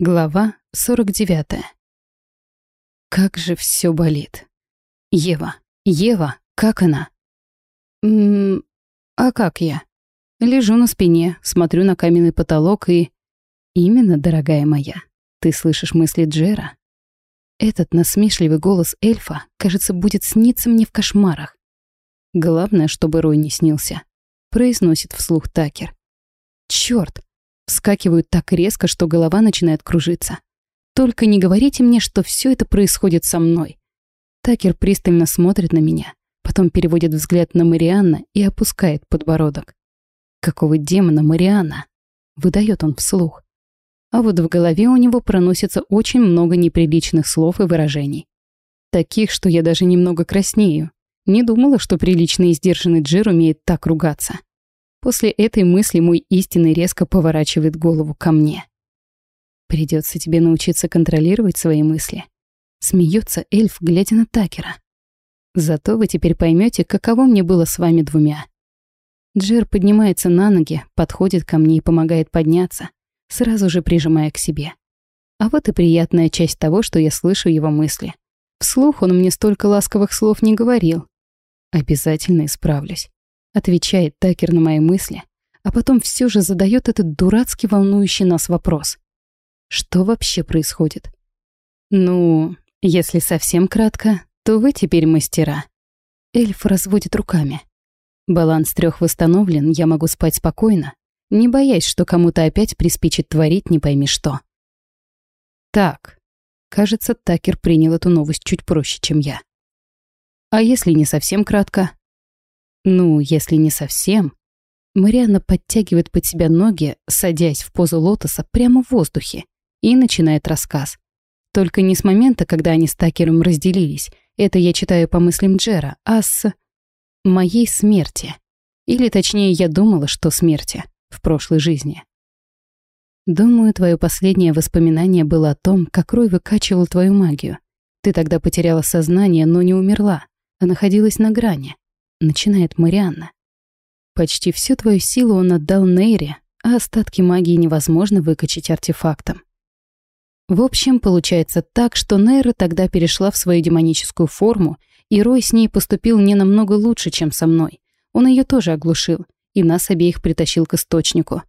Глава 49. Как же все болит. Ева, Ева, как она? Ммм, а как я? Лежу на спине, смотрю на каменный потолок и... Именно, дорогая моя, ты слышишь мысли Джера? Этот насмешливый голос эльфа, кажется, будет сниться мне в кошмарах. Главное, чтобы Рой не снился. Произносит вслух Такер. Чёрт, Вскакивают так резко, что голова начинает кружиться. Только не говорите мне, что все это происходит со мной. Такер пристально смотрит на меня, потом переводит взгляд на Марианна и опускает подбородок. Какого демона Марианна? Выдает он вслух. А вот в голове у него проносится очень много неприличных слов и выражений. Таких, что я даже немного краснею. Не думала, что приличный и сдержанный Джир умеет так ругаться. После этой мысли мой истинный резко поворачивает голову ко мне. Придется тебе научиться контролировать свои мысли. Смеется эльф, глядя на Такера. Зато вы теперь поймете, каково мне было с вами двумя. Джер поднимается на ноги, подходит ко мне и помогает подняться, сразу же прижимая к себе. А вот и приятная часть того, что я слышу его мысли. Вслух он мне столько ласковых слов не говорил. Обязательно исправлюсь. Отвечает Такер на мои мысли, а потом все же задает этот дурацкий волнующий нас вопрос. Что вообще происходит? Ну, если совсем кратко, то вы теперь мастера. Эльф разводит руками. Баланс трех восстановлен, я могу спать спокойно, не боясь, что кому-то опять приспичит творить не пойми что. Так, кажется, Такер принял эту новость чуть проще, чем я. А если не совсем кратко? Ну, если не совсем. Марианна подтягивает под себя ноги, садясь в позу лотоса прямо в воздухе, и начинает рассказ. Только не с момента, когда они с Такером разделились, это я читаю по мыслям Джера, а с... моей смерти. Или точнее, я думала, что смерти в прошлой жизни. Думаю, твое последнее воспоминание было о том, как Рой выкачивал твою магию. Ты тогда потеряла сознание, но не умерла, а находилась на грани начинает Марианна. Почти всю твою силу он отдал Нейре, а остатки магии невозможно выкачать артефактом. В общем, получается так, что Нейра тогда перешла в свою демоническую форму, и Рой с ней поступил не намного лучше, чем со мной. Он ее тоже оглушил, и нас обеих притащил к источнику.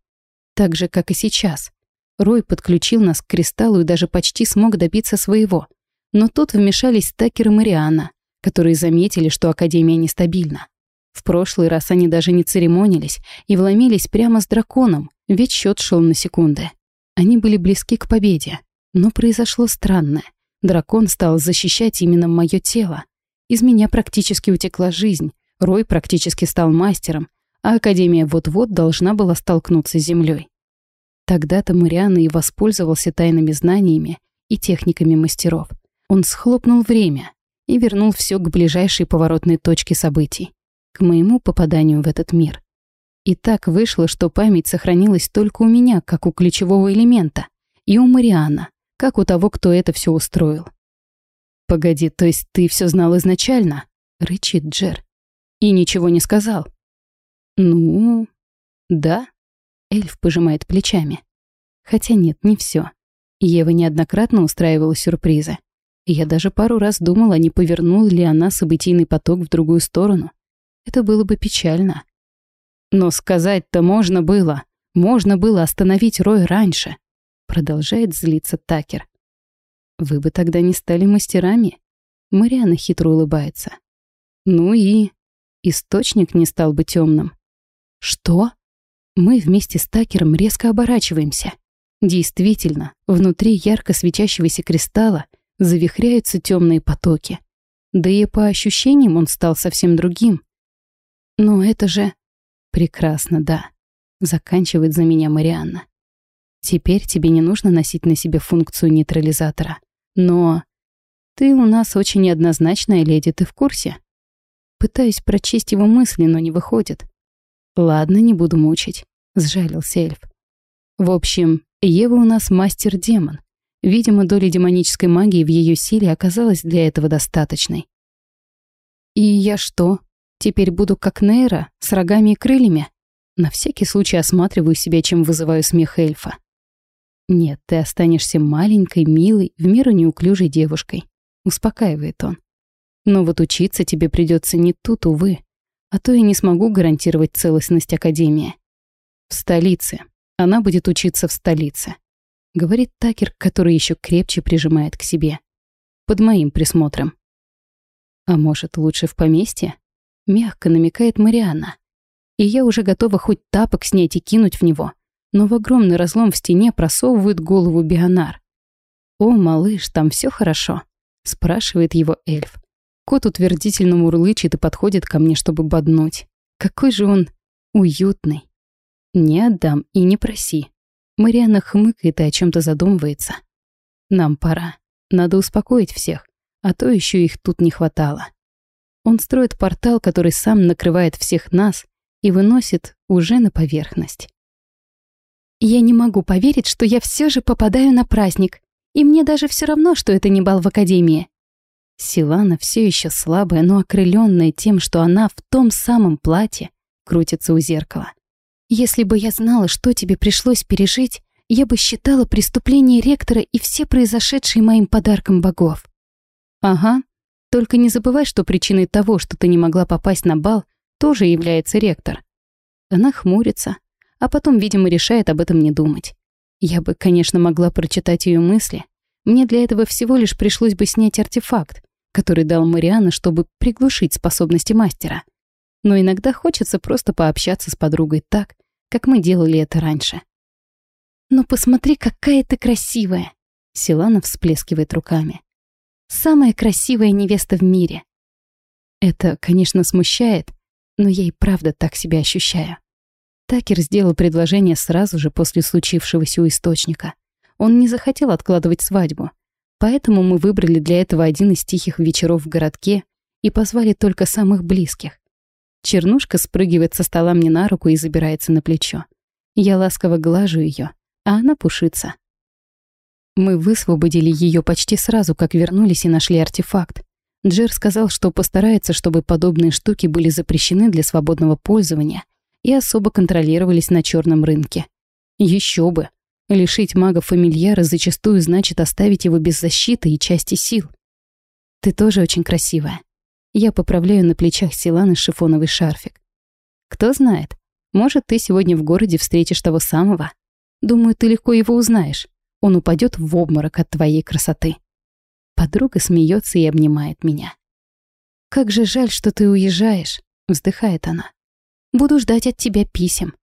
Так же, как и сейчас. Рой подключил нас к кристаллу и даже почти смог добиться своего. Но тут вмешались Такер и Марианна, которые заметили, что Академия нестабильна. В прошлый раз они даже не церемонились и вломились прямо с драконом, ведь счет шел на секунды. Они были близки к победе, но произошло странное. Дракон стал защищать именно мое тело. Из меня практически утекла жизнь, Рой практически стал мастером, а Академия вот-вот должна была столкнуться с землей. Тогда-то Мариана и воспользовался тайными знаниями и техниками мастеров. Он схлопнул время, и вернул все к ближайшей поворотной точке событий, к моему попаданию в этот мир. И так вышло, что память сохранилась только у меня, как у ключевого элемента, и у Мариана, как у того, кто это все устроил. «Погоди, то есть ты все знал изначально?» — рычит Джер. «И ничего не сказал?» «Ну, да», — эльф пожимает плечами. Хотя нет, не все. Ева неоднократно устраивала сюрпризы. Я даже пару раз думала, не повернула ли она событийный поток в другую сторону. Это было бы печально. Но сказать-то можно было. Можно было остановить Рой раньше. Продолжает злиться Такер. Вы бы тогда не стали мастерами? Мариана хитро улыбается. Ну и... Источник не стал бы темным. Что? Мы вместе с Такером резко оборачиваемся. Действительно, внутри ярко светящегося кристалла завихряются темные потоки. Да и по ощущениям он стал совсем другим. Но это же... Прекрасно, да. Заканчивает за меня Марианна. Теперь тебе не нужно носить на себе функцию нейтрализатора. Но... Ты у нас очень неоднозначная леди, ты в курсе? Пытаюсь прочесть его мысли, но не выходит. Ладно, не буду мучить. Сжалился эльф. В общем, Ева у нас мастер-демон. Видимо, доля демонической магии в ее силе оказалась для этого достаточной. «И я что, теперь буду как Нейра, с рогами и крыльями?» На всякий случай осматриваю себя, чем вызываю смех эльфа. Нет, ты останешься маленькой, милой, в меру неуклюжей девушкой. Успокаивает он. Но вот учиться тебе придется не тут, увы. А то я не смогу гарантировать целостность Академии. В столице. Она будет учиться в столице. Говорит Такер, который еще крепче прижимает к себе. Под моим присмотром. А может, лучше в поместье? Мягко намекает Марианна. И я уже готова хоть тапок снять и кинуть в него — но в огромный разлом в стене просовывает голову Бионар. «О, малыш, там все хорошо?» — спрашивает его эльф. Кот утвердительно мурлычет и подходит ко мне, чтобы боднуть. Какой же он уютный. Не отдам и не проси. Марианна хмыкает и о чем то задумывается. Нам пора. Надо успокоить всех, а то еще их тут не хватало. Он строит портал, который сам накрывает всех нас и выносит уже на поверхность. Я не могу поверить, что я все же попадаю на праздник. И мне даже все равно, что это не бал в академии. Силана все еще слабая, но окрыленная тем, что она в том самом платье крутится у зеркала. Если бы я знала, что тебе пришлось пережить, я бы считала преступление ректора и все произошедшие моим подарком богов. Ага, только не забывай, что причиной того, что ты не могла попасть на бал, тоже является ректор. Она хмурится, а потом, видимо, решает об этом не думать. Я бы, конечно, могла прочитать ее мысли. Мне для этого всего лишь пришлось бы снять артефакт, который дал Мариана, чтобы приглушить способности мастера. Но иногда хочется просто пообщаться с подругой так, как мы делали это раньше. «Ну посмотри, какая ты красивая!» Силана всплескивает руками. «Самая красивая невеста в мире!» Это, конечно, смущает, но я и правда так себя ощущаю. Такер сделал предложение сразу же после случившегося у источника. Он не захотел откладывать свадьбу. Поэтому мы выбрали для этого один из тихих вечеров в городке и позвали только самых близких. Чернушка спрыгивает со стола мне на руку и забирается на плечо. Я ласково глажу ее, а она пушится. Мы высвободили ее почти сразу, как вернулись и нашли артефакт. Джер сказал, что постарается, чтобы подобные штуки были запрещены для свободного пользования — и особо контролировались на черном рынке. Еще бы. Лишить мага фамильяра зачастую значит оставить его без защиты и части сил. Ты тоже очень красивая. Я поправляю на плечах Силаны шифоновый шарфик. Кто знает, может, ты сегодня в городе встретишь того самого. Думаю, ты легко его узнаешь. Он упадет в обморок от твоей красоты. Подруга смеется и обнимает меня. «Как же жаль, что ты уезжаешь», — вздыхает она. Буду ждать от тебя писем».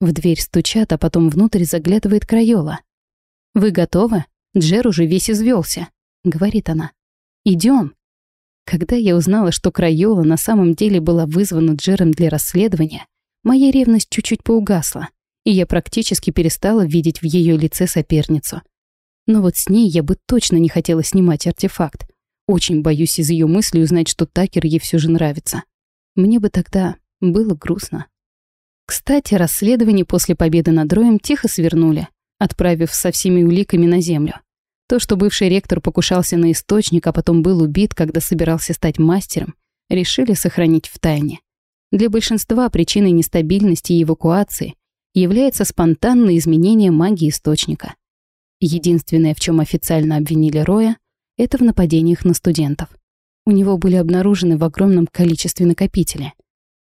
В дверь стучат, а потом внутрь заглядывает Крайола. «Вы готовы? Джер уже весь извелся», — говорит она. Идем. Когда я узнала, что Крайола на самом деле была вызвана Джером для расследования, моя ревность чуть-чуть поугасла, и я практически перестала видеть в ее лице соперницу. Но вот с ней я бы точно не хотела снимать артефакт. Очень боюсь из ее мысли узнать, что Такер ей все же нравится. Мне бы тогда было грустно. Кстати, расследование после победы над Роем тихо свернули, отправив со всеми уликами на землю. То, что бывший ректор покушался на источник, а потом был убит, когда собирался стать мастером, решили сохранить в тайне. Для большинства причиной нестабильности и эвакуации является спонтанное изменение магии источника. Единственное, в чем официально обвинили Роя, это в нападениях на студентов. У него были обнаружены в огромном количестве накопители –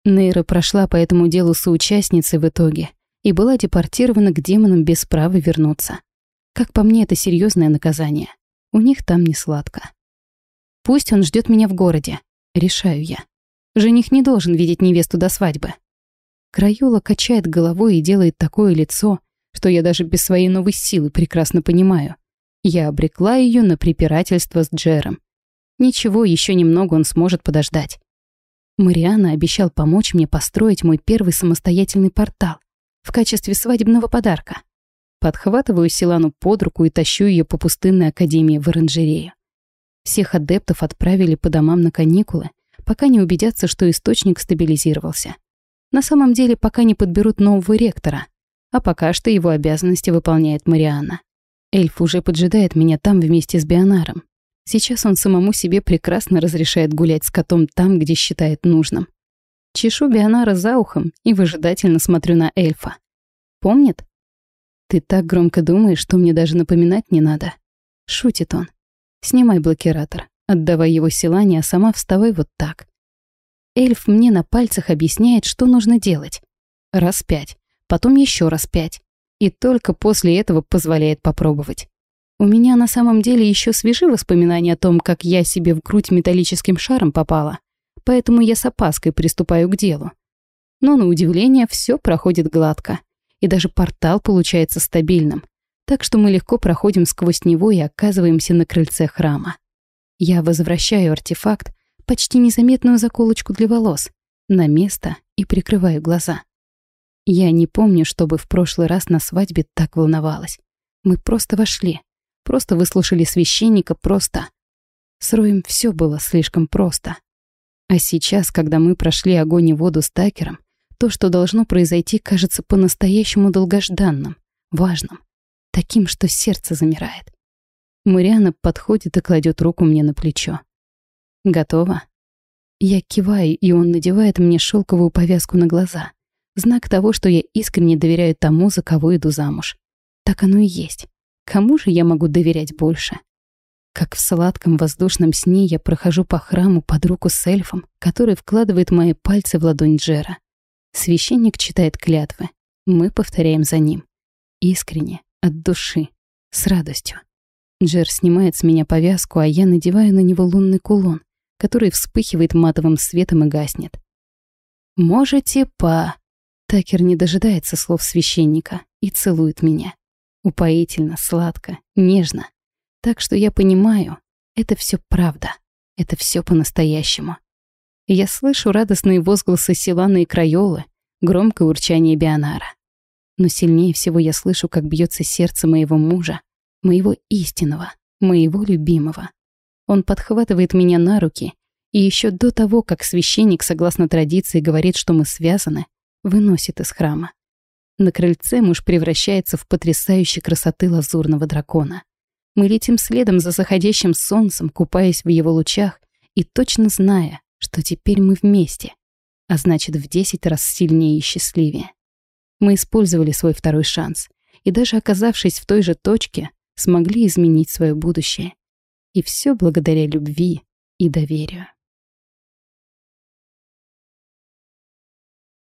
Нейра прошла по этому делу соучастницей в итоге и была депортирована к демонам без права вернуться. Как по мне, это серьезное наказание. У них там не сладко. Пусть он ждет меня в городе, решаю я. Жених не должен видеть невесту до свадьбы. Краюла качает головой и делает такое лицо, что я даже без своей новой силы прекрасно понимаю. Я обрекла ее на препирательство с Джером. Ничего, еще немного он сможет подождать. Мариана обещал помочь мне построить мой первый самостоятельный портал в качестве свадебного подарка. Подхватываю Силану под руку и тащу ее по пустынной академии в оранжерею. Всех адептов отправили по домам на каникулы, пока не убедятся, что источник стабилизировался. На самом деле, пока не подберут нового ректора, а пока что его обязанности выполняет Мариана. Эльф уже поджидает меня там вместе с Бионаром. Сейчас он самому себе прекрасно разрешает гулять с котом там, где считает нужным. Чешу Бионара за ухом и выжидательно смотрю на эльфа. Помнит? Ты так громко думаешь, что мне даже напоминать не надо. Шутит он. Снимай блокиратор, отдавай его Силане, а сама вставай вот так. Эльф мне на пальцах объясняет, что нужно делать. Раз пять, потом еще раз пять. И только после этого позволяет попробовать. У меня на самом деле еще свежи воспоминания о том, как я себе в грудь металлическим шаром попала. Поэтому я с опаской приступаю к делу. Но на удивление все проходит гладко. И даже портал получается стабильным. Так что мы легко проходим сквозь него и оказываемся на крыльце храма. Я возвращаю артефакт, почти незаметную заколочку для волос, на место и прикрываю глаза. Я не помню, чтобы в прошлый раз на свадьбе так волновалась. Мы просто вошли, просто выслушали священника, просто... С Роем все было слишком просто. А сейчас, когда мы прошли огонь и воду с Такером, то, что должно произойти, кажется по-настоящему долгожданным, важным, таким, что сердце замирает. Мариана подходит и кладет руку мне на плечо. «Готово?» Я киваю, и он надевает мне шелковую повязку на глаза. Знак того, что я искренне доверяю тому, за кого иду замуж. Так оно и есть. Кому же я могу доверять больше? Как в сладком воздушном сне я прохожу по храму под руку с эльфом, который вкладывает мои пальцы в ладонь Джера. Священник читает клятвы. Мы повторяем за ним. Искренне, от души, с радостью. Джер снимает с меня повязку, а я надеваю на него лунный кулон, который вспыхивает матовым светом и гаснет. «Можете по...» Такер не дожидается слов священника и целует меня. Упоительно, сладко, нежно. Так что я понимаю, это все правда. Это все по-настоящему. Я слышу радостные возгласы Силаны и Крайолы, громкое урчание Бионара. Но сильнее всего я слышу, как бьется сердце моего мужа, моего истинного, моего любимого. Он подхватывает меня на руки, и еще до того, как священник, согласно традиции, говорит, что мы связаны, выносит из храма. На крыльце муж превращается в потрясающей красоты лазурного дракона. Мы летим следом за заходящим солнцем, купаясь в его лучах и точно зная, что теперь мы вместе, а значит в десять раз сильнее и счастливее. Мы использовали свой второй шанс, и даже оказавшись в той же точке, смогли изменить свое будущее. И все благодаря любви и доверию.